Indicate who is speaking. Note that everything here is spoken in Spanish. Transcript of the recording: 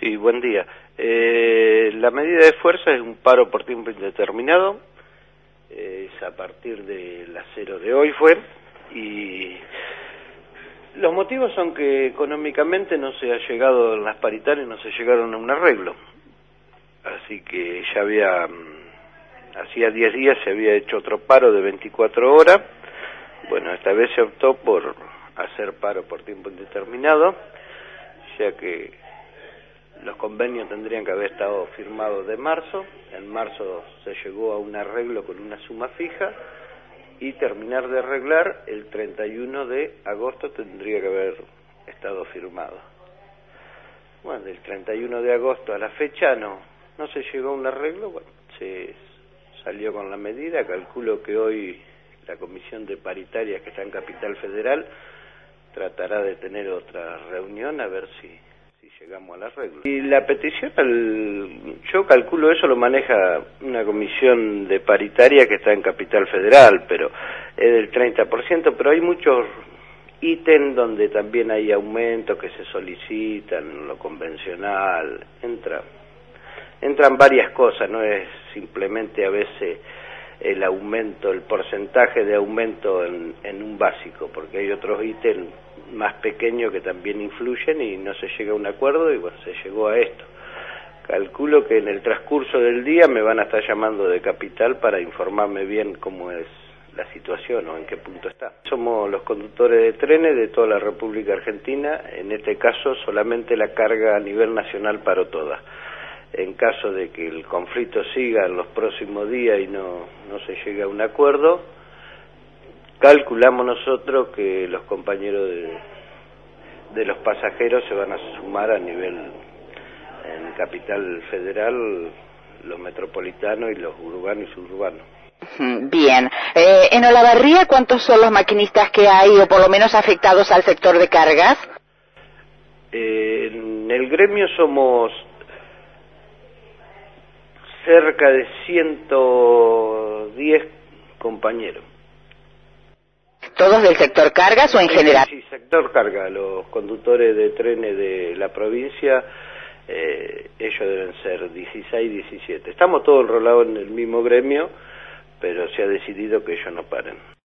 Speaker 1: Sí, buen día. Eh, la medida de fuerza es un paro por tiempo indeterminado, es a partir de las cero de hoy fue, y los motivos son que económicamente no se ha llegado, las paritarias no se llegaron a un arreglo, así que ya había, mm, hacía 10 días se había hecho otro paro de 24 horas, bueno, esta vez se optó por hacer paro por tiempo indeterminado, ya que los convenios tendrían que haber estado firmados de marzo, en marzo se llegó a un arreglo con una suma fija y terminar de arreglar el 31 de agosto tendría que haber estado firmado. Bueno, del 31 de agosto a la fecha no, no se llegó a un arreglo, bueno, se salió con la medida, calculo que hoy la comisión de paritarias que está en Capital Federal tratará de tener otra reunión a ver si al. Y la petición, yo calculo eso lo maneja una comisión de paritaria que está en Capital Federal, pero es del 30%, pero hay muchos ítems donde también hay aumentos que se solicitan, lo convencional, entra, entran varias cosas, no es simplemente a veces el aumento, el porcentaje de aumento en, un básico, porque hay otros ítems más pequeños que también influyen y no se llega a un acuerdo y bueno, se llegó a esto. Calculo que en el transcurso del día me van a estar llamando de capital para informarme bien cómo es la situación o en qué punto está. Somos los conductores de trenes de toda la República Argentina, en este caso solamente la carga a nivel nacional paró toda. En caso de que el conflicto siga en los próximos días y no, no se llegue a un acuerdo, calculamos nosotros que los compañeros de, de los pasajeros se van a sumar a nivel en Capital Federal, los metropolitanos y los urbanos y suburbanos.
Speaker 2: Bien. Eh, en Olavarría, ¿cuántos son los maquinistas que hay o por lo menos afectados al sector de cargas?
Speaker 1: Eh, en el gremio somos cerca de 110 compañeros.
Speaker 2: ¿Todos del sector cargas o en general?
Speaker 1: Sí, sector carga. Los conductores de trenes de la provincia, eh, ellos deben ser 16, 17. Estamos todos enrolados en el mismo gremio, pero se ha decidido que ellos no paren.